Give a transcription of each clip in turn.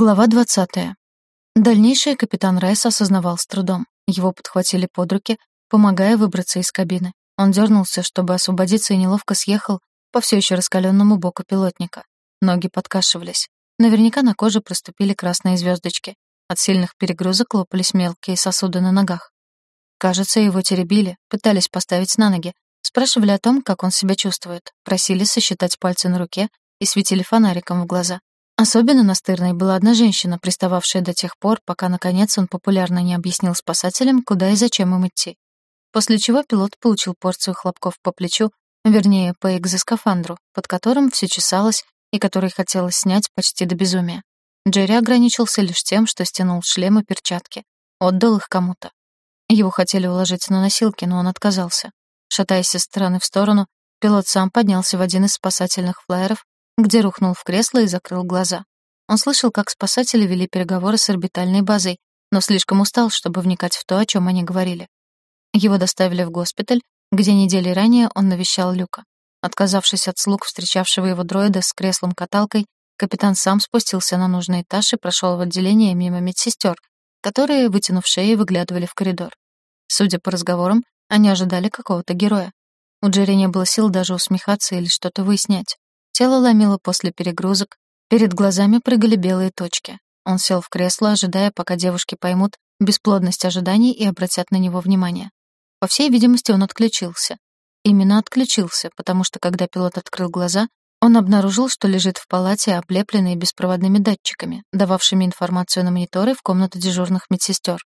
Глава 20. Дальнейшее капитан Райс осознавал с трудом. Его подхватили под руки, помогая выбраться из кабины. Он дернулся, чтобы освободиться, и неловко съехал по все еще раскаленному боку пилотника. Ноги подкашивались. Наверняка на коже проступили красные звездочки. От сильных перегрузок лопались мелкие сосуды на ногах. Кажется, его теребили, пытались поставить на ноги, спрашивали о том, как он себя чувствует, просили сосчитать пальцы на руке и светили фонариком в глаза. Особенно настырной была одна женщина, пристававшая до тех пор, пока, наконец, он популярно не объяснил спасателям, куда и зачем им идти. После чего пилот получил порцию хлопков по плечу, вернее, по экзоскафандру, под которым все чесалось и который хотелось снять почти до безумия. Джерри ограничился лишь тем, что стянул шлем и перчатки, отдал их кому-то. Его хотели уложить на носилки, но он отказался. Шатаясь из стороны в сторону, пилот сам поднялся в один из спасательных флайеров где рухнул в кресло и закрыл глаза. Он слышал, как спасатели вели переговоры с орбитальной базой, но слишком устал, чтобы вникать в то, о чем они говорили. Его доставили в госпиталь, где недели ранее он навещал Люка. Отказавшись от слуг встречавшего его дроида с креслом-каталкой, капитан сам спустился на нужный этаж и прошел в отделение мимо медсестер, которые, вытянув шеи, выглядывали в коридор. Судя по разговорам, они ожидали какого-то героя. У Джерри не было сил даже усмехаться или что-то выяснять. Тело ломило после перегрузок, перед глазами прыгали белые точки. Он сел в кресло, ожидая, пока девушки поймут бесплодность ожиданий и обратят на него внимание. По всей видимости, он отключился. Именно отключился, потому что когда пилот открыл глаза, он обнаружил, что лежит в палате, облепленной беспроводными датчиками, дававшими информацию на мониторы в комнату дежурных медсестер.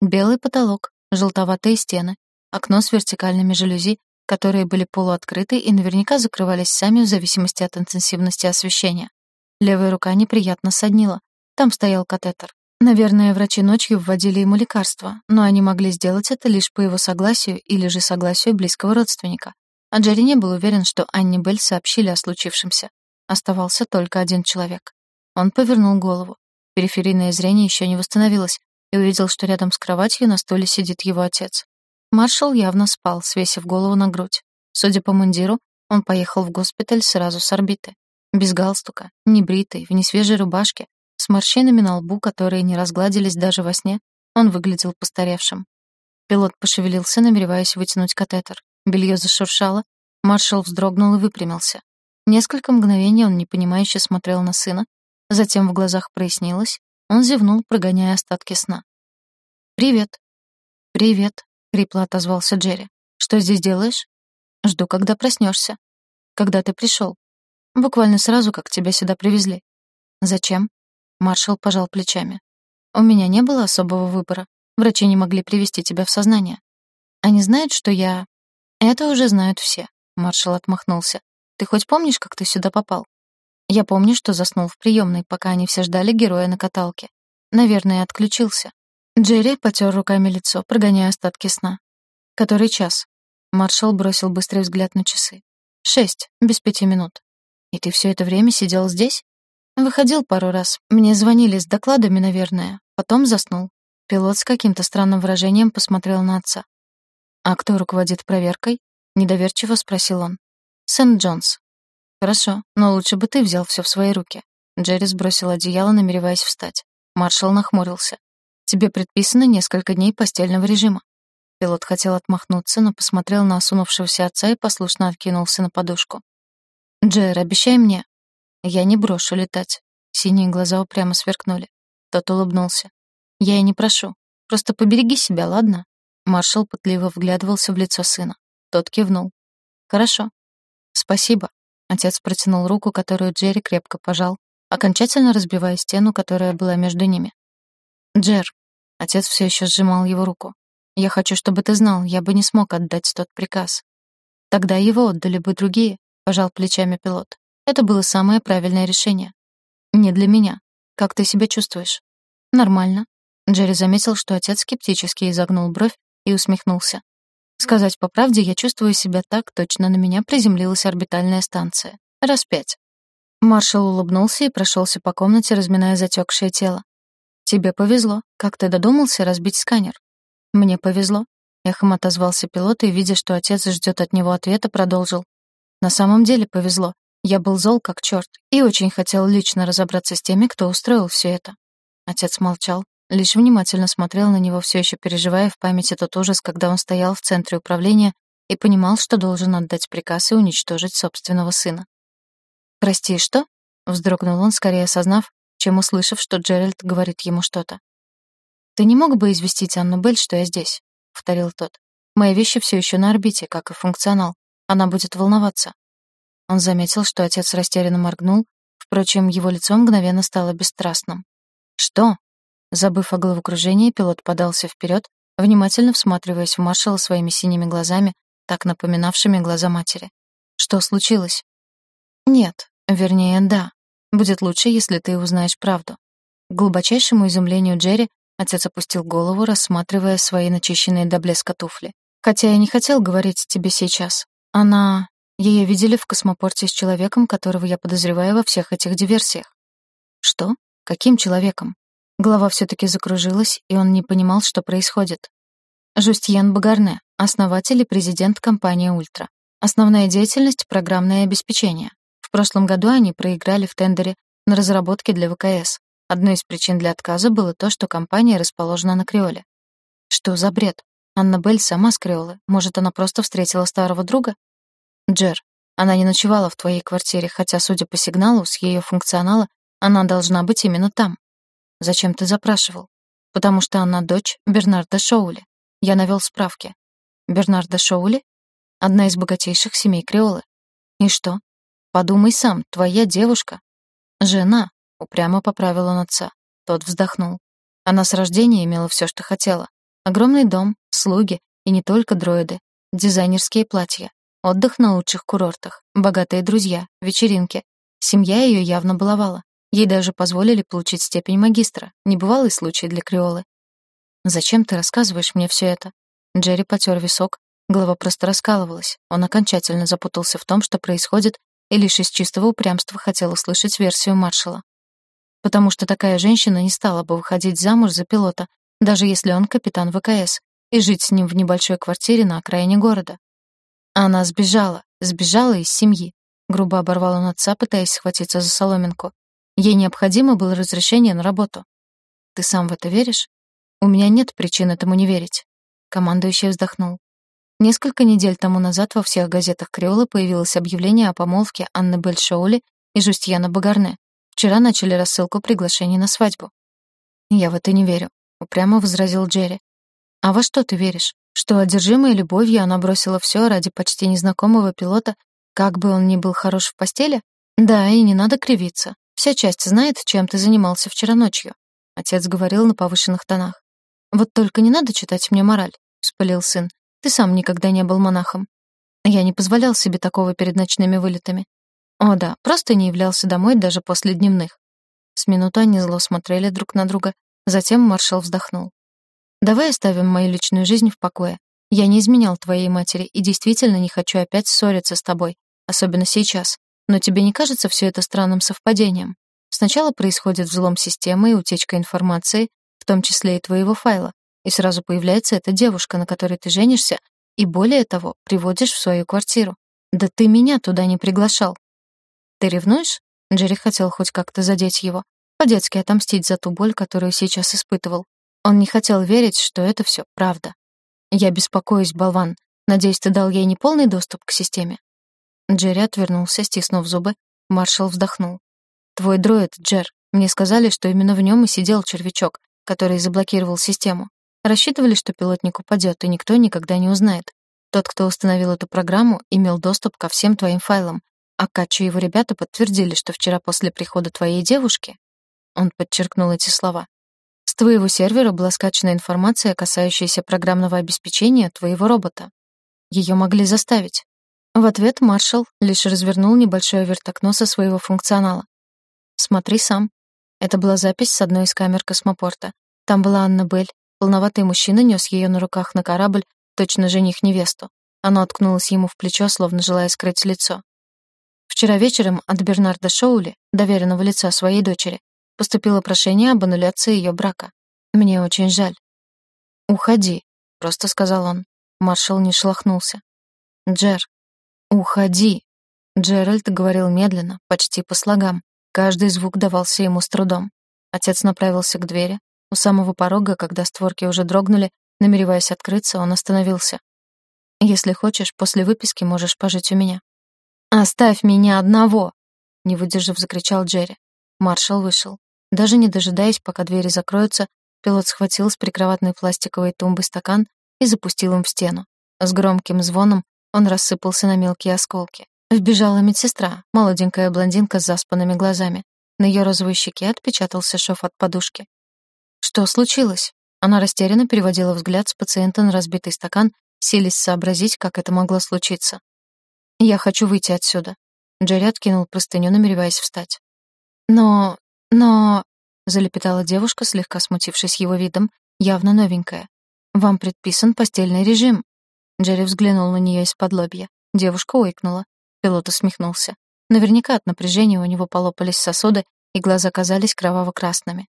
Белый потолок, желтоватые стены, окно с вертикальными жалюзи которые были полуоткрыты и наверняка закрывались сами в зависимости от интенсивности освещения. Левая рука неприятно соднила. Там стоял катетер. Наверное, врачи ночью вводили ему лекарства, но они могли сделать это лишь по его согласию или же согласию близкого родственника. А Джерри не был уверен, что Анне Белль сообщили о случившемся. Оставался только один человек. Он повернул голову. Периферийное зрение еще не восстановилось и увидел, что рядом с кроватью на стуле сидит его отец. Маршал явно спал, свесив голову на грудь. Судя по мундиру, он поехал в госпиталь сразу с орбиты. Без галстука, небритый, в несвежей рубашке, с морщинами на лбу, которые не разгладились даже во сне, он выглядел постаревшим. Пилот пошевелился, намереваясь вытянуть катетер. Белье зашуршало, маршал вздрогнул и выпрямился. Несколько мгновений он непонимающе смотрел на сына, затем в глазах прояснилось, он зевнул, прогоняя остатки сна. «Привет». «Привет», — хрипло отозвался Джерри. «Что здесь делаешь?» «Жду, когда проснешься. «Когда ты пришел?» «Буквально сразу, как тебя сюда привезли». «Зачем?» Маршал пожал плечами. «У меня не было особого выбора. Врачи не могли привести тебя в сознание. Они знают, что я...» «Это уже знают все», — маршал отмахнулся. «Ты хоть помнишь, как ты сюда попал?» «Я помню, что заснул в приемной, пока они все ждали героя на каталке. Наверное, отключился. Джерри потер руками лицо, прогоняя остатки сна. «Который час?» Маршал бросил быстрый взгляд на часы. «Шесть, без пяти минут. И ты все это время сидел здесь?» «Выходил пару раз. Мне звонили с докладами, наверное. Потом заснул». Пилот с каким-то странным выражением посмотрел на отца. «А кто руководит проверкой?» — недоверчиво спросил он. «Сэм Джонс». «Хорошо, но лучше бы ты взял все в свои руки». Джерри сбросил одеяло, намереваясь встать. Маршал нахмурился. Тебе предписано несколько дней постельного режима». Пилот хотел отмахнуться, но посмотрел на осунувшегося отца и послушно откинулся на подушку. «Джер, обещай мне». «Я не брошу летать». Синие глаза упрямо сверкнули. Тот улыбнулся. «Я и не прошу. Просто побереги себя, ладно?» Маршал пытливо вглядывался в лицо сына. Тот кивнул. «Хорошо. Спасибо». Отец протянул руку, которую Джерри крепко пожал, окончательно разбивая стену, которая была между ними. «Джер, Отец все еще сжимал его руку. «Я хочу, чтобы ты знал, я бы не смог отдать тот приказ». «Тогда его отдали бы другие», — пожал плечами пилот. «Это было самое правильное решение». «Не для меня. Как ты себя чувствуешь?» «Нормально». Джерри заметил, что отец скептически изогнул бровь и усмехнулся. «Сказать по правде, я чувствую себя так, точно на меня приземлилась орбитальная станция. Раз пять». Маршал улыбнулся и прошелся по комнате, разминая затекшее тело. «Тебе повезло. Как ты додумался разбить сканер?» «Мне повезло», — эхом отозвался пилот и, видя, что отец ждет от него ответа, продолжил. «На самом деле повезло. Я был зол как черт и очень хотел лично разобраться с теми, кто устроил все это. Отец молчал, лишь внимательно смотрел на него, все еще переживая в памяти тот ужас, когда он стоял в центре управления и понимал, что должен отдать приказ и уничтожить собственного сына. «Прости, что?» — вздрогнул он, скорее осознав, чем услышав, что Джеральд говорит ему что-то. «Ты не мог бы известить Анну Белль, что я здесь?» — повторил тот. «Мои вещи все еще на орбите, как и функционал. Она будет волноваться». Он заметил, что отец растерянно моргнул, впрочем, его лицо мгновенно стало бесстрастным. «Что?» Забыв о головокружении, пилот подался вперед, внимательно всматриваясь в маршала своими синими глазами, так напоминавшими глаза матери. «Что случилось?» «Нет, вернее, да. Будет лучше, если ты узнаешь правду». К глубочайшему изумлению Джерри отец опустил голову, рассматривая свои начищенные до блеска туфли. «Хотя я не хотел говорить тебе сейчас. Она... Ее видели в космопорте с человеком, которого я подозреваю во всех этих диверсиях». «Что? Каким человеком?» Голова все-таки закружилась, и он не понимал, что происходит. Жустьен Багарне, основатель и президент компании «Ультра». Основная деятельность — программное обеспечение. Прошлом году они проиграли в тендере на разработки для ВКС. Одной из причин для отказа было то, что компания расположена на Креоле. Что за бред? Анна Белль сама с Креолы. Может, она просто встретила старого друга? Джер, она не ночевала в твоей квартире, хотя, судя по сигналу, с ее функционала, она должна быть именно там. Зачем ты запрашивал? Потому что она дочь Бернарда Шоули. Я навел справки. Бернарда Шоули? Одна из богатейших семей Креолы. И что? Подумай сам, твоя девушка. Жена, упрямо поправил он отца. Тот вздохнул. Она с рождения имела все, что хотела. Огромный дом, слуги и не только дроиды, дизайнерские платья, Отдых на лучших курортах, богатые друзья, вечеринки. Семья ее явно баловала. Ей даже позволили получить степень магистра. Небывалый случай для Криолы. «Зачем ты рассказываешь мне все это?» Джерри потер висок, голова просто раскалывалась. Он окончательно запутался в том, что происходит, и лишь из чистого упрямства хотел услышать версию маршала. Потому что такая женщина не стала бы выходить замуж за пилота, даже если он капитан ВКС, и жить с ним в небольшой квартире на окраине города. Она сбежала, сбежала из семьи. Грубо оборвал он отца, пытаясь схватиться за соломинку. Ей необходимо было разрешение на работу. Ты сам в это веришь? У меня нет причин этому не верить. Командующий вздохнул. Несколько недель тому назад во всех газетах Креолы появилось объявление о помолвке Анны Бельшоули и Жустьяна Багарне. Вчера начали рассылку приглашений на свадьбу. Я в это не верю, упрямо возразил Джерри. А во что ты веришь? Что, одержимая любовью, она бросила все ради почти незнакомого пилота, как бы он ни был хорош в постели? Да, и не надо кривиться. Вся часть знает, чем ты занимался вчера ночью. Отец говорил на повышенных тонах. Вот только не надо читать мне мораль, вспылил сын. Ты сам никогда не был монахом. Я не позволял себе такого перед ночными вылетами. О да, просто не являлся домой даже после дневных. С минуту они зло смотрели друг на друга, затем маршал вздохнул. Давай оставим мою личную жизнь в покое. Я не изменял твоей матери и действительно не хочу опять ссориться с тобой, особенно сейчас. Но тебе не кажется все это странным совпадением? Сначала происходит взлом системы и утечка информации, в том числе и твоего файла, и сразу появляется эта девушка, на которой ты женишься, и более того, приводишь в свою квартиру. Да ты меня туда не приглашал. Ты ревнуешь? Джерри хотел хоть как-то задеть его, по-детски отомстить за ту боль, которую сейчас испытывал. Он не хотел верить, что это все правда. «Я беспокоюсь, болван. Надеюсь, ты дал ей неполный доступ к системе?» Джерри отвернулся, стиснув зубы. Маршал вздохнул. «Твой дроид, Джер. Мне сказали, что именно в нем и сидел червячок, который заблокировал систему. Рассчитывали, что пилотник упадет, и никто никогда не узнает. Тот, кто установил эту программу, имел доступ ко всем твоим файлам, а Катчу и его ребята подтвердили, что вчера после прихода твоей девушки...» Он подчеркнул эти слова. С твоего сервера была скачана информация, касающаяся программного обеспечения твоего робота. Ее могли заставить. В ответ маршал лишь развернул небольшое вертокно со своего функционала. Смотри сам. Это была запись с одной из камер космопорта. Там была Анна Белль. Полноватый мужчина нес ее на руках на корабль, точно жених невесту. Она уткнулась ему в плечо, словно желая скрыть лицо. Вчера вечером от Бернарда Шоули, доверенного лица своей дочери, поступило прошение об аннуляции ее брака. Мне очень жаль. «Уходи», — просто сказал он. Маршал не шелохнулся. «Джер, уходи», Джеральд говорил медленно, почти по слогам. Каждый звук давался ему с трудом. Отец направился к двери. У самого порога, когда створки уже дрогнули, намереваясь открыться, он остановился. «Если хочешь, после выписки можешь пожить у меня». «Оставь меня одного!» — не выдержав, закричал Джерри. Маршал вышел. Даже не дожидаясь, пока двери закроются, пилот схватил с прикроватной пластиковой тумбы стакан и запустил им в стену. С громким звоном он рассыпался на мелкие осколки. Вбежала медсестра, молоденькая блондинка с заспанными глазами. На ее розовой щеке отпечатался шов от подушки. «Что случилось?» Она растерянно переводила взгляд с пациента на разбитый стакан, силясь сообразить, как это могло случиться. «Я хочу выйти отсюда». Джерри откинул простыню, намереваясь встать. «Но... но...» — залепетала девушка, слегка смутившись его видом, явно новенькая. «Вам предписан постельный режим». Джерри взглянул на нее из-под лобья. Девушка ойкнула. Пилот усмехнулся. Наверняка от напряжения у него полопались сосуды, и глаза казались кроваво-красными.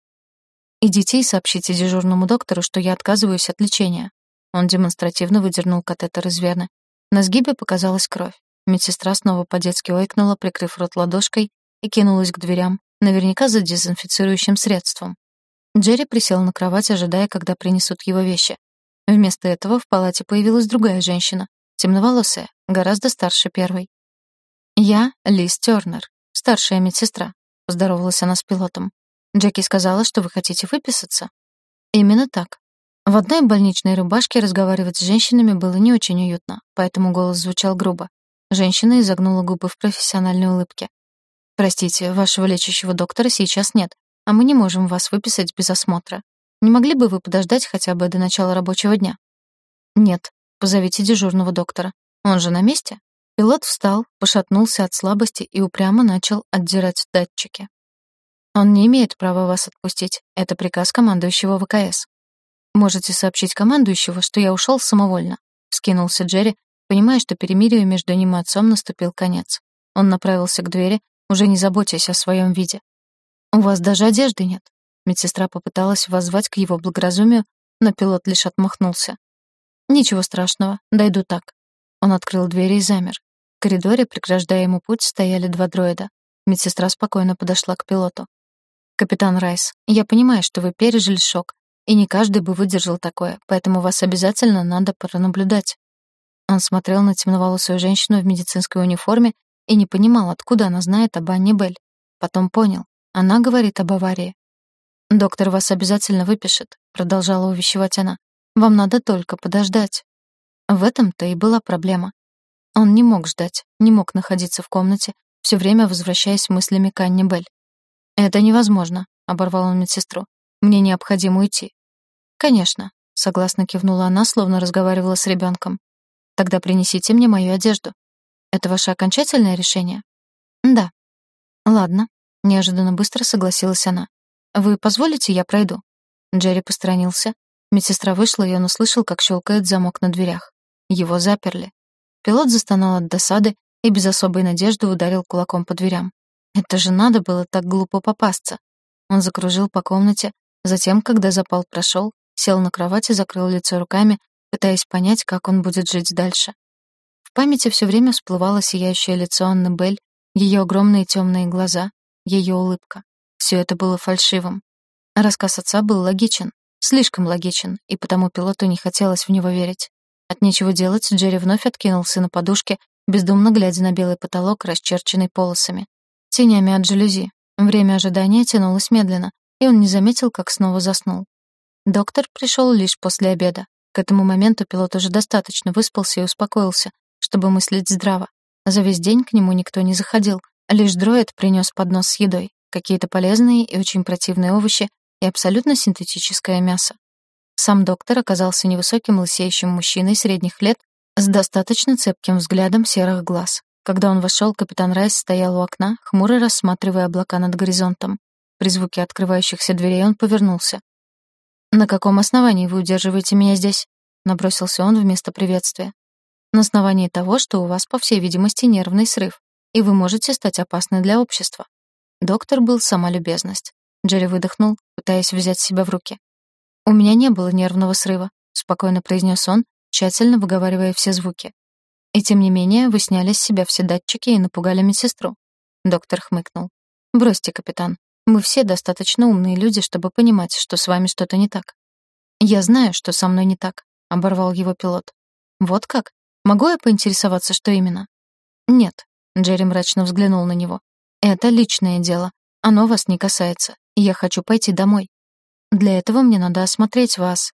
«Идите и сообщите дежурному доктору, что я отказываюсь от лечения». Он демонстративно выдернул катетер из вены. На сгибе показалась кровь. Медсестра снова по-детски ойкнула, прикрыв рот ладошкой, и кинулась к дверям, наверняка за дезинфицирующим средством. Джерри присел на кровать, ожидая, когда принесут его вещи. Вместо этого в палате появилась другая женщина, темноволосая, гораздо старше первой. «Я Лиз Тёрнер, старшая медсестра», — поздоровалась она с пилотом. «Джеки сказала, что вы хотите выписаться?» «Именно так». В одной больничной рубашке разговаривать с женщинами было не очень уютно, поэтому голос звучал грубо. Женщина изогнула губы в профессиональной улыбке. «Простите, вашего лечащего доктора сейчас нет, а мы не можем вас выписать без осмотра. Не могли бы вы подождать хотя бы до начала рабочего дня?» «Нет, позовите дежурного доктора. Он же на месте?» Пилот встал, пошатнулся от слабости и упрямо начал отдирать датчики. «Он не имеет права вас отпустить. Это приказ командующего ВКС». «Можете сообщить командующего, что я ушел самовольно», — скинулся Джерри, понимая, что перемирию между ним и отцом наступил конец. Он направился к двери, уже не заботясь о своем виде. «У вас даже одежды нет», Медсестра попыталась воззвать к его благоразумию, но пилот лишь отмахнулся. «Ничего страшного, дойду так». Он открыл дверь и замер. В коридоре, преграждая ему путь, стояли два дроида. Медсестра спокойно подошла к пилоту. «Капитан Райс, я понимаю, что вы пережили шок, и не каждый бы выдержал такое, поэтому вас обязательно надо пронаблюдать». Он смотрел на темноволосую женщину в медицинской униформе и не понимал, откуда она знает об Анне Белль. Потом понял. Она говорит об аварии. «Доктор вас обязательно выпишет», — продолжала увещевать она. «Вам надо только подождать». В этом-то и была проблема. Он не мог ждать, не мог находиться в комнате, все время возвращаясь мыслями к Анне Белль. «Это невозможно», — оборвал он медсестру. «Мне необходимо уйти». «Конечно», — согласно кивнула она, словно разговаривала с ребенком. «Тогда принесите мне мою одежду». «Это ваше окончательное решение?» «Да». «Ладно», — неожиданно быстро согласилась она. «Вы позволите, я пройду?» Джерри посторонился. Медсестра вышла, и он услышал, как щелкает замок на дверях. Его заперли. Пилот застонал от досады и без особой надежды ударил кулаком по дверям. Это же надо было так глупо попасться. Он закружил по комнате, затем, когда запал прошел, сел на кровать и закрыл лицо руками, пытаясь понять, как он будет жить дальше. В памяти все время всплывало сияющее лицо Анны Белль, ее огромные темные глаза, ее улыбка. Все это было фальшивым. Рассказ отца был логичен, слишком логичен, и потому пилоту не хотелось в него верить. От нечего делать Джерри вновь откинулся на подушке, бездумно глядя на белый потолок, расчерченный полосами. Тенями от жалюзи. Время ожидания тянулось медленно, и он не заметил, как снова заснул. Доктор пришел лишь после обеда. К этому моменту пилот уже достаточно выспался и успокоился, чтобы мыслить здраво. За весь день к нему никто не заходил, лишь дроид принес поднос с едой какие-то полезные и очень противные овощи и абсолютно синтетическое мясо. Сам доктор оказался невысоким лысеющим мужчиной средних лет с достаточно цепким взглядом серых глаз. Когда он вошел, капитан Райс стоял у окна, хмуро рассматривая облака над горизонтом. При звуке открывающихся дверей он повернулся. «На каком основании вы удерживаете меня здесь?» — набросился он вместо приветствия. «На основании того, что у вас, по всей видимости, нервный срыв, и вы можете стать опасны для общества. Доктор был сама любезность. Джерри выдохнул, пытаясь взять себя в руки. «У меня не было нервного срыва», — спокойно произнес он, тщательно выговаривая все звуки. И тем не менее вы сняли с себя все датчики и напугали медсестру. Доктор хмыкнул. Бросьте, капитан. Мы все достаточно умные люди, чтобы понимать, что с вами что-то не так. Я знаю, что со мной не так, оборвал его пилот. Вот как? Могу я поинтересоваться, что именно? Нет, Джерри мрачно взглянул на него. Это личное дело. Оно вас не касается. Я хочу пойти домой. Для этого мне надо осмотреть вас.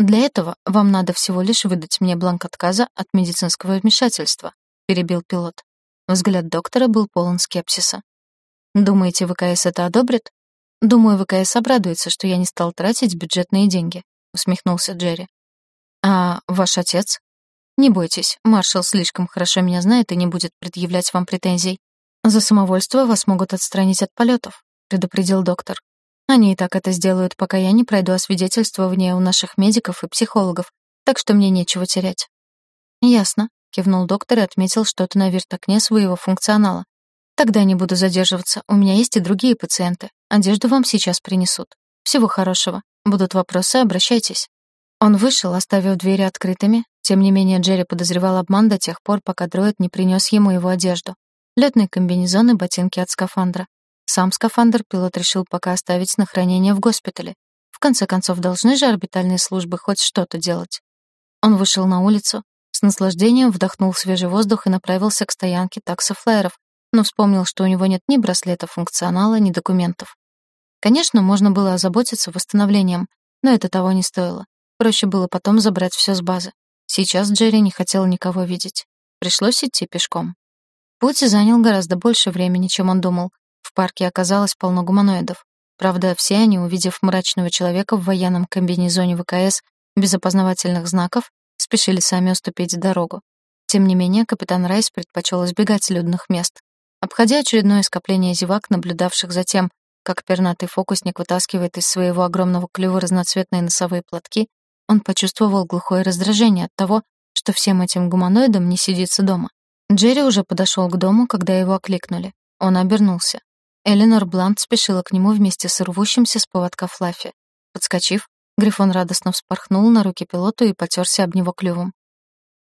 Для этого вам надо всего лишь выдать мне бланк отказа от медицинского вмешательства, перебил пилот. Взгляд доктора был полон скепсиса. Думаете, ВКС это одобрит? Думаю, ВКС обрадуется, что я не стал тратить бюджетные деньги, усмехнулся Джерри. А ваш отец? Не бойтесь, маршал слишком хорошо меня знает и не будет предъявлять вам претензий. За самовольство вас могут отстранить от полетов, предупредил доктор. Они и так это сделают, пока я не пройду освидетельствование у наших медиков и психологов, так что мне нечего терять. Ясно, кивнул доктор и отметил что-то на вертокне своего функционала. Тогда не буду задерживаться. У меня есть и другие пациенты. Одежду вам сейчас принесут. Всего хорошего. Будут вопросы, обращайтесь. Он вышел, оставив двери открытыми. Тем не менее, Джерри подозревал обман до тех пор, пока дроид не принес ему его одежду. Летный комбинезон и ботинки от скафандра. Сам скафандр пилот решил пока оставить на хранение в госпитале. В конце концов, должны же орбитальные службы хоть что-то делать. Он вышел на улицу, с наслаждением вдохнул свежий воздух и направился к стоянке таксофлайеров, но вспомнил, что у него нет ни браслета функционала, ни документов. Конечно, можно было озаботиться восстановлением, но это того не стоило. Проще было потом забрать все с базы. Сейчас Джерри не хотел никого видеть. Пришлось идти пешком. Путь занял гораздо больше времени, чем он думал. В парке оказалось полно гуманоидов. Правда, все они, увидев мрачного человека в военном комбинезоне ВКС без опознавательных знаков, спешили сами уступить дорогу. Тем не менее, капитан Райс предпочел избегать людных мест. Обходя очередное скопление зевак, наблюдавших за тем, как пернатый фокусник вытаскивает из своего огромного клюва разноцветные носовые платки, он почувствовал глухое раздражение от того, что всем этим гуманоидам не сидится дома. Джерри уже подошел к дому, когда его окликнули. Он обернулся. Эленор Блант спешила к нему вместе с рвущимся с поводка Флаффи. Подскочив, Грифон радостно вспорхнул на руки пилоту и потерся об него клювом.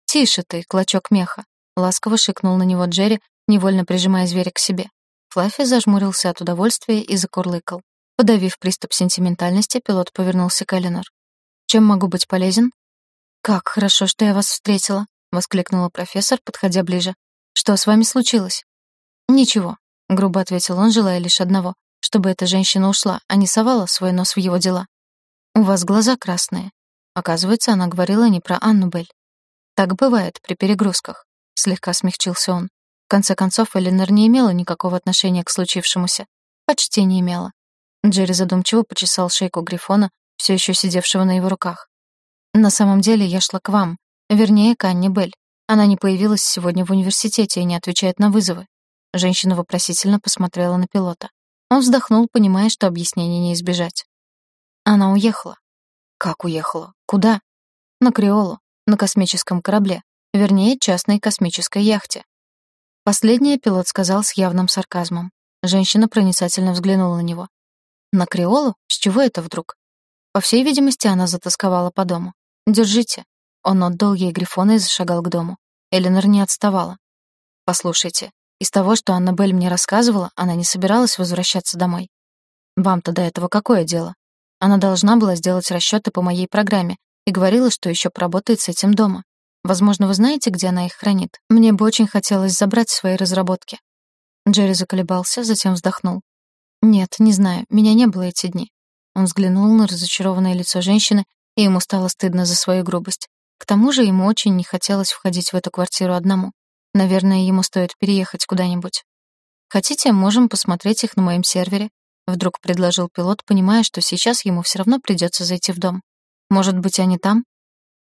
«Тише ты, клочок меха!» — ласково шикнул на него Джерри, невольно прижимая зверя к себе. Флаффи зажмурился от удовольствия и закурлыкал. Подавив приступ сентиментальности, пилот повернулся к Эленор. «Чем могу быть полезен?» «Как хорошо, что я вас встретила», — воскликнула профессор, подходя ближе. «Что с вами случилось?» «Ничего», — грубо ответил он, желая лишь одного, чтобы эта женщина ушла, а не совала свой нос в его дела. «У вас глаза красные». Оказывается, она говорила не про Анну Бель. «Так бывает при перегрузках», — слегка смягчился он. В конце концов, Эленор не имела никакого отношения к случившемуся. Почти не имела. Джерри задумчиво почесал шейку Грифона, все еще сидевшего на его руках. «На самом деле я шла к вам, вернее, к Анне Белль. Она не появилась сегодня в университете и не отвечает на вызовы». Женщина вопросительно посмотрела на пилота. Он вздохнул, понимая, что объяснений не избежать. Она уехала. Как уехала? Куда? На Криолу, на космическом корабле, вернее, частной космической яхте. Последнее пилот сказал с явным сарказмом. Женщина проницательно взглянула на него. «На Криолу? С чего это вдруг?» По всей видимости, она затасковала по дому. «Держите». Он отдал ей грифона и зашагал к дому. Эленор не отставала. «Послушайте, из того, что Аннабель мне рассказывала, она не собиралась возвращаться домой. Вам-то до этого какое дело? Она должна была сделать расчеты по моей программе и говорила, что еще поработает с этим дома. Возможно, вы знаете, где она их хранит? Мне бы очень хотелось забрать свои разработки». Джерри заколебался, затем вздохнул. «Нет, не знаю, меня не было эти дни». Он взглянул на разочарованное лицо женщины, и ему стало стыдно за свою грубость. К тому же ему очень не хотелось входить в эту квартиру одному. Наверное, ему стоит переехать куда-нибудь. «Хотите, можем посмотреть их на моем сервере?» Вдруг предложил пилот, понимая, что сейчас ему все равно придется зайти в дом. «Может быть, они там?»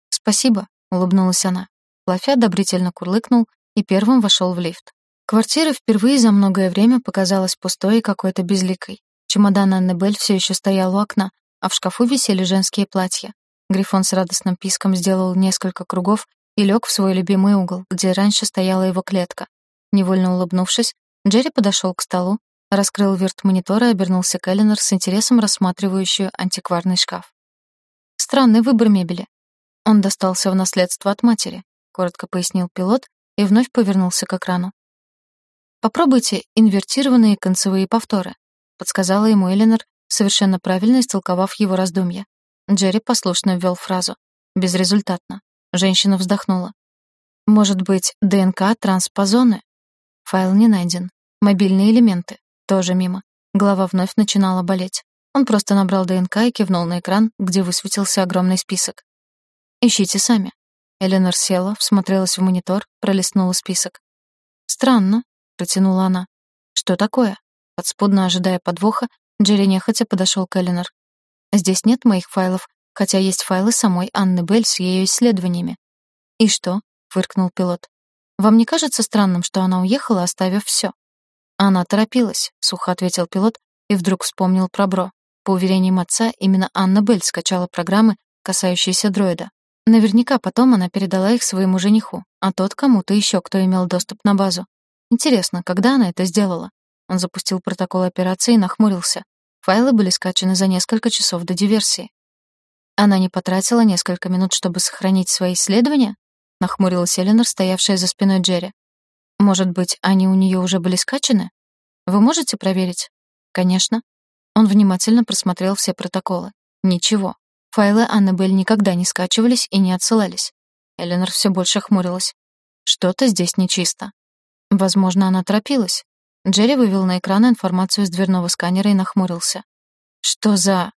«Спасибо», улыбнулась она. Лафя одобрительно курлыкнул и первым вошел в лифт. Квартира впервые за многое время показалась пустой и какой-то безликой. Чемодан Аннабель все еще стоял у окна, а в шкафу висели женские платья. Грифон с радостным писком сделал несколько кругов и лег в свой любимый угол, где раньше стояла его клетка. Невольно улыбнувшись, Джерри подошел к столу, раскрыл верт-монитор и обернулся к Эленор с интересом рассматривающую антикварный шкаф. Странный выбор мебели. Он достался в наследство от матери, коротко пояснил пилот и вновь повернулся к экрану. «Попробуйте инвертированные концевые повторы», — подсказала ему Эленор, совершенно правильно истолковав его раздумья. Джерри послушно ввел фразу. Безрезультатно. Женщина вздохнула. «Может быть, ДНК транспозоны?» Файл не найден. Мобильные элементы. Тоже мимо. Голова вновь начинала болеть. Он просто набрал ДНК и кивнул на экран, где высветился огромный список. «Ищите сами». Эленор села, всмотрелась в монитор, пролистнула список. «Странно», — протянула она. «Что такое?» Подспудно ожидая подвоха, Джерри нехотя подошел к Эленор. «Здесь нет моих файлов, хотя есть файлы самой Анны Белль с ее исследованиями». «И что?» — фыркнул пилот. «Вам не кажется странным, что она уехала, оставив все? «Она торопилась», — сухо ответил пилот и вдруг вспомнил про Бро. По уверениям отца, именно Анна Белль скачала программы, касающиеся дроида. Наверняка потом она передала их своему жениху, а тот кому-то еще, кто имел доступ на базу. Интересно, когда она это сделала? Он запустил протокол операции и нахмурился. Файлы были скачаны за несколько часов до диверсии. Она не потратила несколько минут, чтобы сохранить свои исследования? Нахмурилась Эленор, стоявшая за спиной Джерри. Может быть, они у нее уже были скачаны? Вы можете проверить? Конечно. Он внимательно просмотрел все протоколы. Ничего. Файлы Аннабель никогда не скачивались и не отсылались. Эленор все больше хмурилась. Что-то здесь нечисто. Возможно, она торопилась. Джерри вывел на экран информацию с дверного сканера и нахмурился. «Что за...»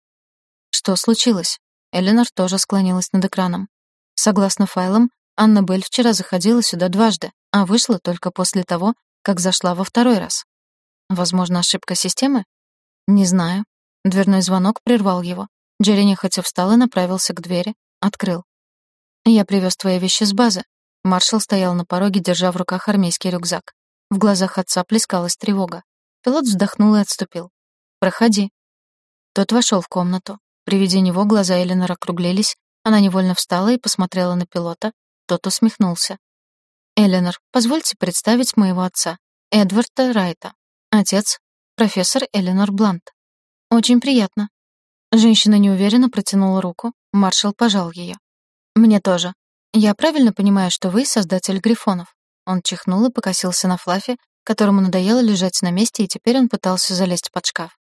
«Что случилось?» Эленор тоже склонилась над экраном. Согласно файлам, Анна Белль вчера заходила сюда дважды, а вышла только после того, как зашла во второй раз. Возможно, ошибка системы? Не знаю. Дверной звонок прервал его. Джерри нехотя встал и направился к двери. Открыл. «Я привез твои вещи с базы». Маршал стоял на пороге, держа в руках армейский рюкзак. В глазах отца плескалась тревога. Пилот вздохнул и отступил. «Проходи». Тот вошел в комнату. При виде него глаза Эленор округлились, она невольно встала и посмотрела на пилота. Тот усмехнулся. «Эленор, позвольте представить моего отца, Эдварда Райта. Отец — профессор Эленор Блант. Очень приятно». Женщина неуверенно протянула руку, маршал пожал ее. «Мне тоже. Я правильно понимаю, что вы создатель Грифонов?» Он чихнул и покосился на Флаффи, которому надоело лежать на месте, и теперь он пытался залезть под шкаф.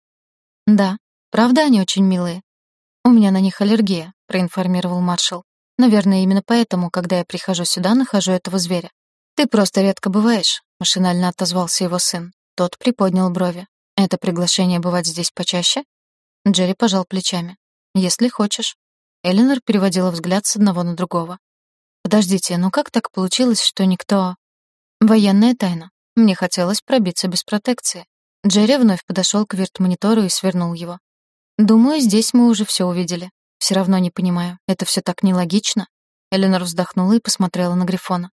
«Да, правда они очень милые?» «У меня на них аллергия», — проинформировал маршал. «Наверное, именно поэтому, когда я прихожу сюда, нахожу этого зверя». «Ты просто редко бываешь», — машинально отозвался его сын. Тот приподнял брови. «Это приглашение бывать здесь почаще?» Джерри пожал плечами. «Если хочешь». Эленор переводила взгляд с одного на другого. «Подождите, ну как так получилось, что никто...» Военная тайна. Мне хотелось пробиться без протекции. Джерри вновь подошел к вирт-монитору и свернул его. Думаю, здесь мы уже все увидели. Все равно не понимаю. Это все так нелогично. Эленор вздохнула и посмотрела на Грифона.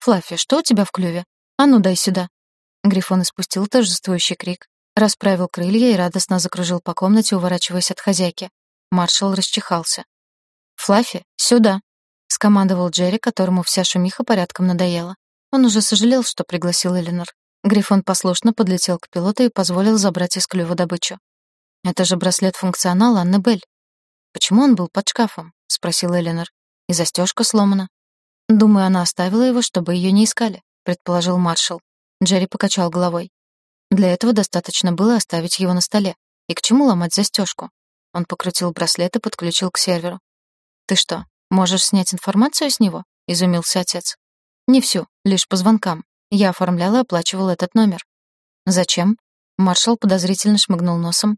«Флаффи, что у тебя в клюве? А ну, дай сюда». Грифон испустил торжествующий крик, расправил крылья и радостно закружил по комнате, уворачиваясь от хозяйки. Маршал расчихался. «Флаффи, сюда!» — скомандовал Джерри, которому вся шумиха порядком надоела. Он уже сожалел, что пригласил Эленор. Грифон послушно подлетел к пилоту и позволил забрать из клюва добычу. «Это же браслет функционала Анны Белль». «Почему он был под шкафом?» — спросил Эленор. «И застежка сломана». «Думаю, она оставила его, чтобы ее не искали», — предположил маршал. Джерри покачал головой. Для этого достаточно было оставить его на столе. И к чему ломать застежку? Он покрутил браслет и подключил к серверу. «Ты что, можешь снять информацию с него?» — изумился отец. Не всю, лишь по звонкам. Я оформляла и оплачивала этот номер. Зачем? Маршал подозрительно шмыгнул носом.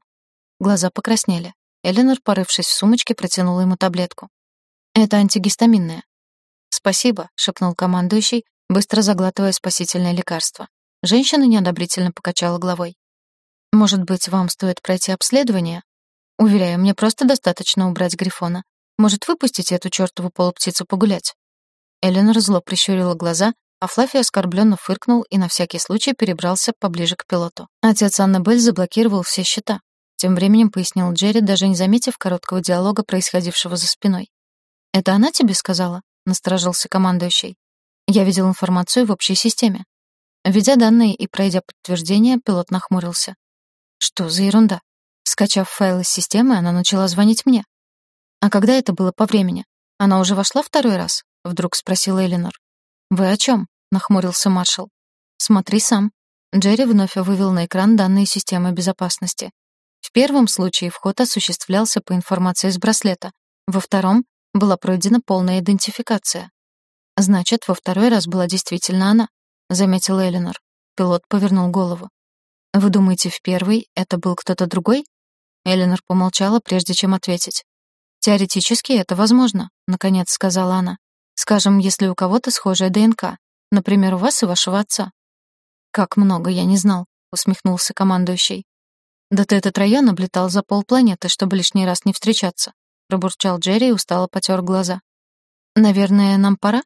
Глаза покраснели. Эленор, порывшись в сумочке, протянула ему таблетку. Это антигистаминное. Спасибо, шепнул командующий, быстро заглатывая спасительное лекарство. Женщина неодобрительно покачала головой. Может быть, вам стоит пройти обследование? Уверяю, мне просто достаточно убрать Грифона. Может, выпустите эту чёртову полуптицу погулять? Эленор зло прищурила глаза, а Флаффи оскорбленно фыркнул и на всякий случай перебрался поближе к пилоту. Отец Аннабель заблокировал все счета. Тем временем пояснил Джерри, даже не заметив короткого диалога, происходившего за спиной. «Это она тебе сказала?» — насторожился командующий. «Я видел информацию в общей системе». Введя данные и пройдя подтверждение, пилот нахмурился. «Что за ерунда?» Скачав файл из системы, она начала звонить мне. «А когда это было по времени? Она уже вошла второй раз?» вдруг спросила Эленор. Вы о чем? — нахмурился маршал. «Смотри сам». Джерри вновь вывел на экран данные системы безопасности. В первом случае вход осуществлялся по информации из браслета, во втором была пройдена полная идентификация. Значит, во второй раз была действительно она, заметила Эленор. Пилот повернул голову. Вы думаете, в первый это был кто-то другой? Эленор помолчала, прежде чем ответить. Теоретически это возможно, наконец сказала она. Скажем, если у кого-то схожая ДНК, например, у вас и вашего отца. Как много я не знал, усмехнулся командующий. Да ты этот район облетал за полпланеты, чтобы лишний раз не встречаться, пробурчал Джерри и устало потер глаза. Наверное, нам пора?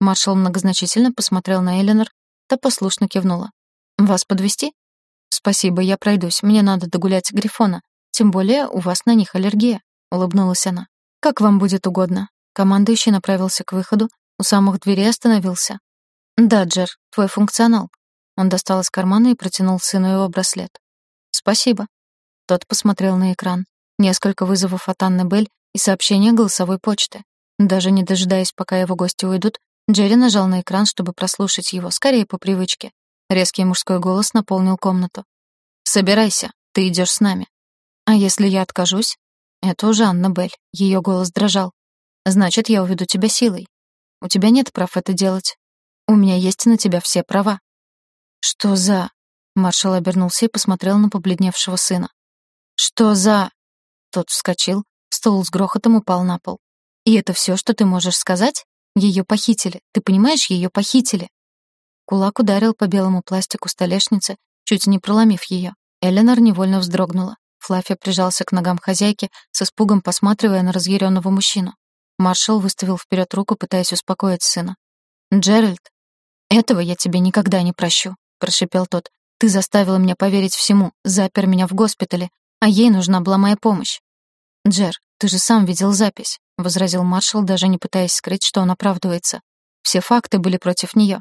Маршал многозначительно посмотрел на Эленор, та послушно кивнула. Вас подвести? Спасибо, я пройдусь. Мне надо догулять Грифона. Тем более у вас на них аллергия, улыбнулась она. Как вам будет угодно. Командующий направился к выходу, у самых дверей остановился. «Да, Джер, твой функционал». Он достал из кармана и протянул сыну его браслет. «Спасибо». Тот посмотрел на экран. Несколько вызовов от Анны Белль и сообщение голосовой почты. Даже не дожидаясь, пока его гости уйдут, Джерри нажал на экран, чтобы прослушать его, скорее по привычке. Резкий мужской голос наполнил комнату. «Собирайся, ты идешь с нами». «А если я откажусь?» Это уже Анна Белль. Ее голос дрожал. Значит, я уведу тебя силой. У тебя нет прав это делать. У меня есть на тебя все права. Что за... Маршал обернулся и посмотрел на побледневшего сына. Что за... Тот вскочил, стол с грохотом упал на пол. И это все, что ты можешь сказать? Ее похитили. Ты понимаешь, ее похитили. Кулак ударил по белому пластику столешницы, чуть не проломив ее. Эленор невольно вздрогнула. Флаффи прижался к ногам хозяйки, с испугом посматривая на разъяренного мужчину. Маршал выставил вперед руку, пытаясь успокоить сына. «Джеральд, этого я тебе никогда не прощу», — прошипел тот. «Ты заставила меня поверить всему, запер меня в госпитале, а ей нужна была моя помощь». «Джер, ты же сам видел запись», — возразил маршал, даже не пытаясь скрыть, что он оправдывается. Все факты были против нее.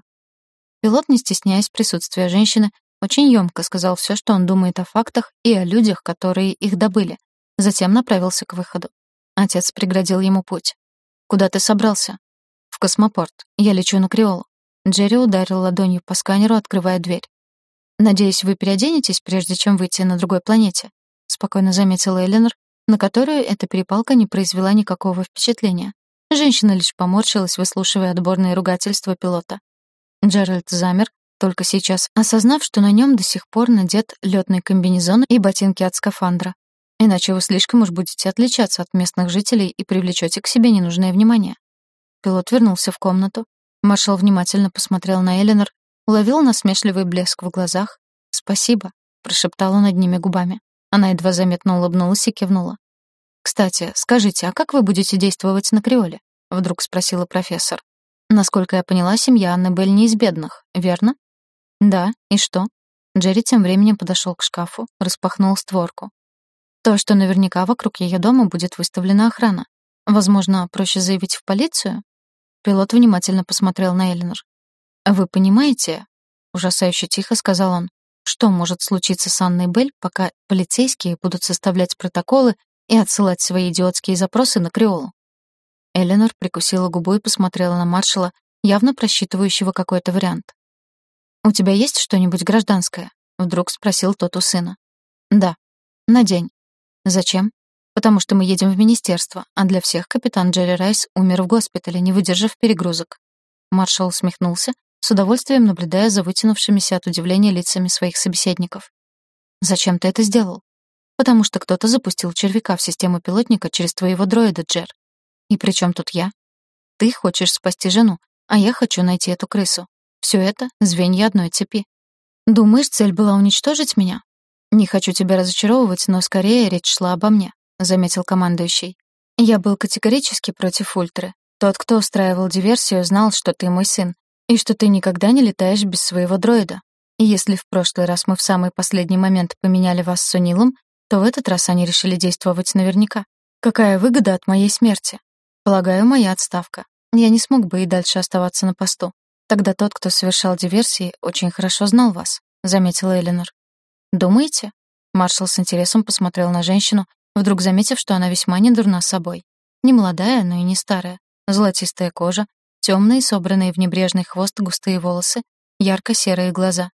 Пилот, не стесняясь присутствия женщины, очень ёмко сказал все, что он думает о фактах и о людях, которые их добыли. Затем направился к выходу. Отец преградил ему путь. «Куда ты собрался?» «В космопорт. Я лечу на Криолу». Джерри ударил ладонью по сканеру, открывая дверь. «Надеюсь, вы переоденетесь, прежде чем выйти на другой планете?» — спокойно заметила Эленор, на которую эта перепалка не произвела никакого впечатления. Женщина лишь поморщилась, выслушивая отборные ругательства пилота. Джеральд замер, только сейчас осознав, что на нем до сих пор надет летный комбинезон и ботинки от скафандра. Иначе вы слишком уж будете отличаться от местных жителей и привлечете к себе ненужное внимание. Пилот вернулся в комнату. Маршал внимательно посмотрел на Эленор, уловил насмешливый блеск в глазах. «Спасибо», — прошептала над ними губами. Она едва заметно улыбнулась и кивнула. «Кстати, скажите, а как вы будете действовать на Криоле?» — вдруг спросила профессор. «Насколько я поняла, семья Анны Белль не из бедных, верно?» «Да, и что?» Джерри тем временем подошел к шкафу, распахнул створку. То, что наверняка вокруг ее дома будет выставлена охрана. Возможно, проще заявить в полицию? Пилот внимательно посмотрел на Элинор. «Вы понимаете?» — ужасающе тихо сказал он. «Что может случиться с Анной Белль, пока полицейские будут составлять протоколы и отсылать свои идиотские запросы на Криолу?» Эленор прикусила губу и посмотрела на маршала, явно просчитывающего какой-то вариант. «У тебя есть что-нибудь гражданское?» — вдруг спросил тот у сына. «Да. Надень. Зачем? Потому что мы едем в министерство, а для всех капитан Джерри Райс умер в госпитале, не выдержав перегрузок. Маршал усмехнулся, с удовольствием наблюдая за вытянувшимися от удивления лицами своих собеседников. «Зачем ты это сделал?» «Потому что кто-то запустил червяка в систему пилотника через твоего дроида, Джер. И при чем тут я? Ты хочешь спасти жену, а я хочу найти эту крысу. Все это — звенья одной цепи. Думаешь, цель была уничтожить меня? «Не хочу тебя разочаровывать, но скорее речь шла обо мне», — заметил командующий. «Я был категорически против Ультры. Тот, кто устраивал диверсию, знал, что ты мой сын, и что ты никогда не летаешь без своего дроида. И если в прошлый раз мы в самый последний момент поменяли вас с Сунилом, то в этот раз они решили действовать наверняка. Какая выгода от моей смерти? Полагаю, моя отставка. Я не смог бы и дальше оставаться на посту. Тогда тот, кто совершал диверсии, очень хорошо знал вас», — заметила Эленор. «Думаете?» Маршал с интересом посмотрел на женщину, вдруг заметив, что она весьма недурна собой. Не молодая, но и не старая. Золотистая кожа, Темные, собранные в небрежный хвост густые волосы, ярко-серые глаза.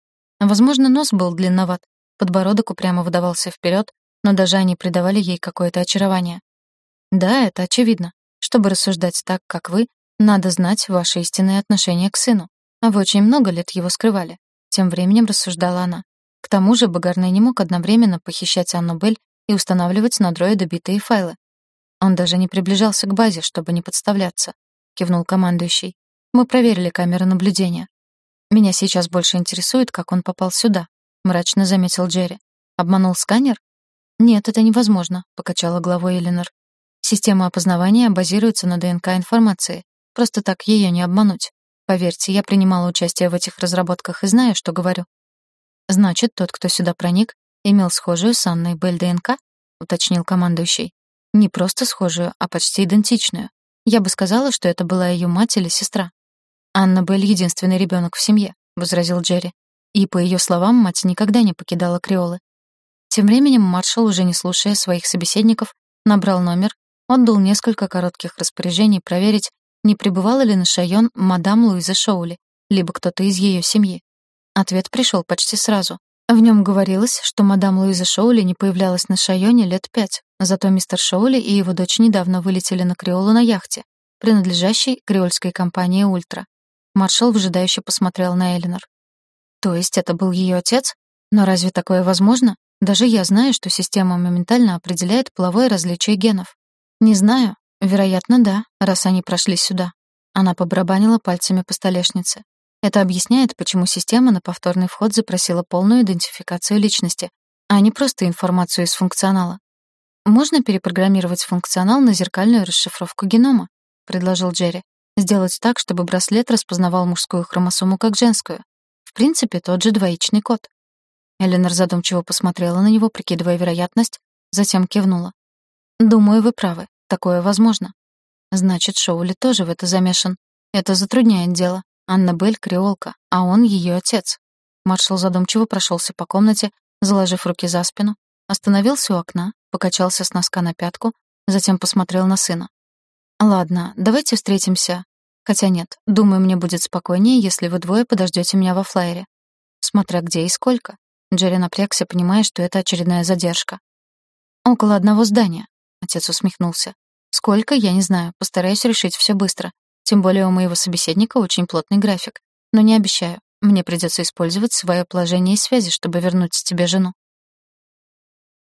Возможно, нос был длинноват, подбородок упрямо выдавался вперед, но даже они придавали ей какое-то очарование. Да, это очевидно. Чтобы рассуждать так, как вы, надо знать ваши истинные отношения к сыну. А вы очень много лет его скрывали. Тем временем рассуждала она. К тому же Багарный не мог одновременно похищать Анну Бель и устанавливать на дроида битые файлы. Он даже не приближался к базе, чтобы не подставляться, кивнул командующий. Мы проверили камеры наблюдения. Меня сейчас больше интересует, как он попал сюда, мрачно заметил Джерри. Обманул сканер? Нет, это невозможно, покачала головой Эленор. Система опознавания базируется на ДНК информации. Просто так ее не обмануть. Поверьте, я принимала участие в этих разработках и знаю, что говорю. Значит, тот, кто сюда проник, имел схожую с Анной Бель ДНК? уточнил командующий. Не просто схожую, а почти идентичную. Я бы сказала, что это была ее мать или сестра. Анна Бель единственный ребенок в семье, возразил Джерри. И по ее словам, мать никогда не покидала Креолы. Тем временем маршал, уже не слушая своих собеседников, набрал номер, отдал несколько коротких распоряжений проверить, не пребывала ли на Шайон мадам Луиза Шоули, либо кто-то из ее семьи. Ответ пришел почти сразу. В нем говорилось, что мадам Луиза Шоули не появлялась на Шайоне лет пять, зато мистер Шоули и его дочь недавно вылетели на Креолу на яхте, принадлежащей креольской компании «Ультра». Маршал выжидающе посмотрел на Элинор. То есть это был ее отец? Но разве такое возможно? Даже я знаю, что система моментально определяет половое различие генов. Не знаю, Вероятно, да, раз они прошли сюда. Она побарабанила пальцами по столешнице. Это объясняет, почему система на повторный вход запросила полную идентификацию личности, а не просто информацию из функционала. Можно перепрограммировать функционал на зеркальную расшифровку генома, предложил Джерри. Сделать так, чтобы браслет распознавал мужскую хромосому как женскую. В принципе, тот же двоичный код. Эленор задумчиво посмотрела на него, прикидывая вероятность, затем кивнула. «Думаю, вы правы такое возможно. Значит, Шоули тоже в это замешан. Это затрудняет дело. Анна Бель — креолка, а он ее отец. Маршал задумчиво прошелся по комнате, заложив руки за спину, остановился у окна, покачался с носка на пятку, затем посмотрел на сына. «Ладно, давайте встретимся. Хотя нет, думаю, мне будет спокойнее, если вы двое подождете меня во флайере. Смотря где и сколько». Джерри напрягся, понимая, что это очередная задержка. «Около одного здания», — отец усмехнулся. Сколько, я не знаю, постараюсь решить все быстро. Тем более у моего собеседника очень плотный график. Но не обещаю, мне придется использовать свое положение и связи, чтобы вернуть тебе жену.